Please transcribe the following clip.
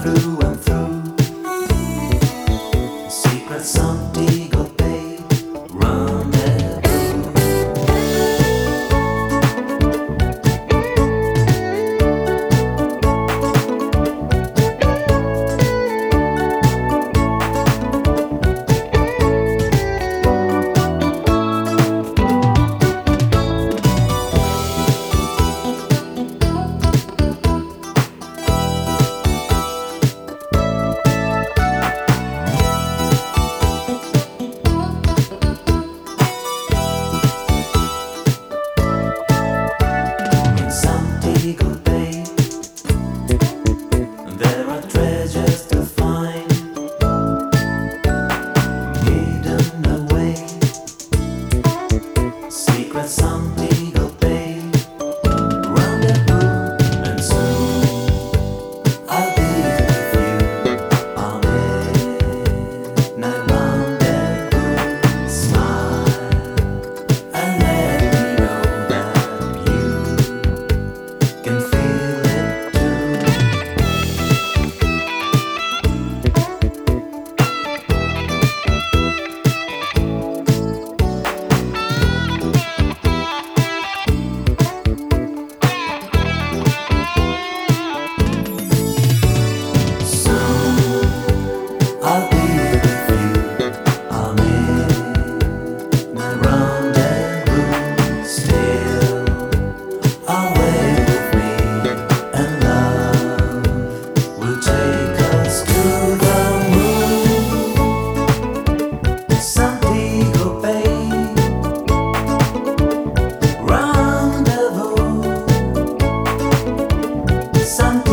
through. something.